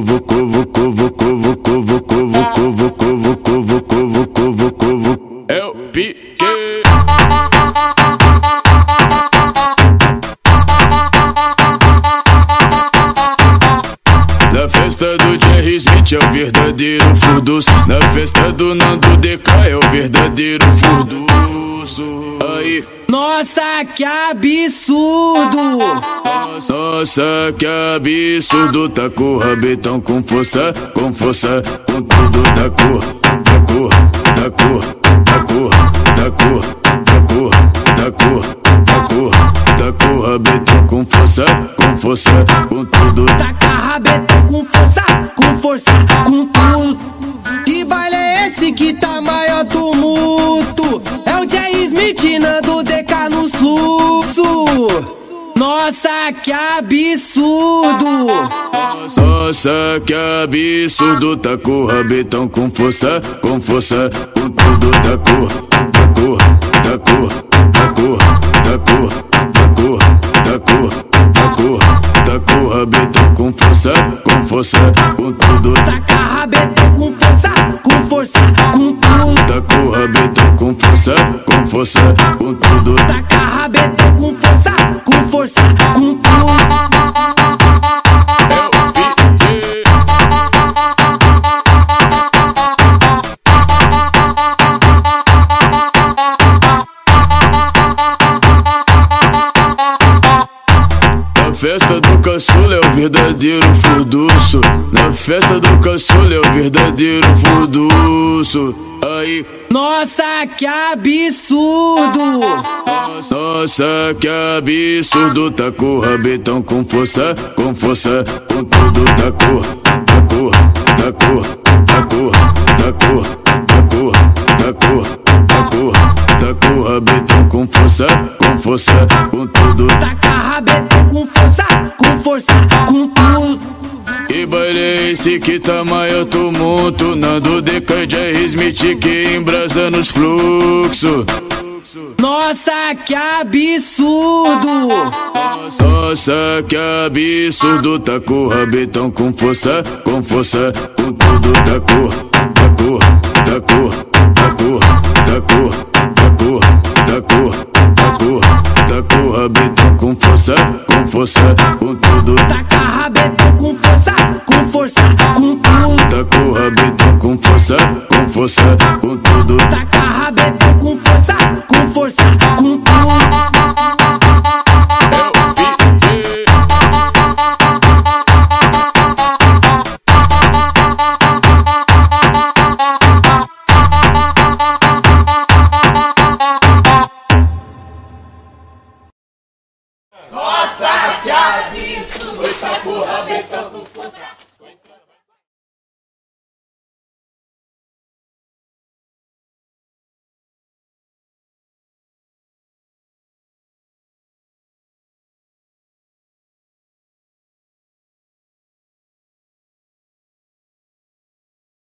vucu, vucu, vucu, vucu, vucu, vucu, vucu, vucu, vucu, vucu. Eu piquei. Na festa do Jerry é o verdadeiro furdus. Na festa do Nando DK é o verdadeiro furduço. Nossa, que absurdo! Nossa, que absurdo, tá com o rabetão com força, com força, com tudo, tá com, tá com, tá com, tá com, tá com, tá com, tá com, tá com, tá com rabetão com força, com força, com tudo. Taca rabetão com força, com força, com tudo. Nossa, que absurdo! Nossa, que absurdo, tá com o rabetão com força, com força, com tudo, tá com, tá com, tá com, tá com, tá com, tá com, tá com, tá com, tá com rabetão com força, com força, com tudo, Taca rabetão com força, com força, com tudo. tá com o rabetão com força, com força, com tudo, Taca rabetão força, com força, com tudo. piquei. Na festa do caçula é o verdadeiro furduço. Na festa do caçula é o verdadeiro furduço. Aí, Nossa, que absurdo! nossa, que absurdo, tá com o rabetão com força, com força, com tudo, tá com, tá com, tá com, tá com, tá com, tá com, tá com, tá com, tá com o rabetão com força, com força, com tudo. Taca rabetão com força, com força, com tudo. Que baile esse que tá maior tumulto? Nando Jerry Smith que embrasa nos fluxos. Nossa, que absurdo! Nossa, que absurdo, tá com o rabetão com força, com força, com tudo, tá com, tá com, tá com, tá com, tá com, tá com, tá com, tá com, tá com o rabetão com força, com força, com tudo, Taca rabetão com força, com força, com tudo. tá com o rabetão com força, com força, com tudo,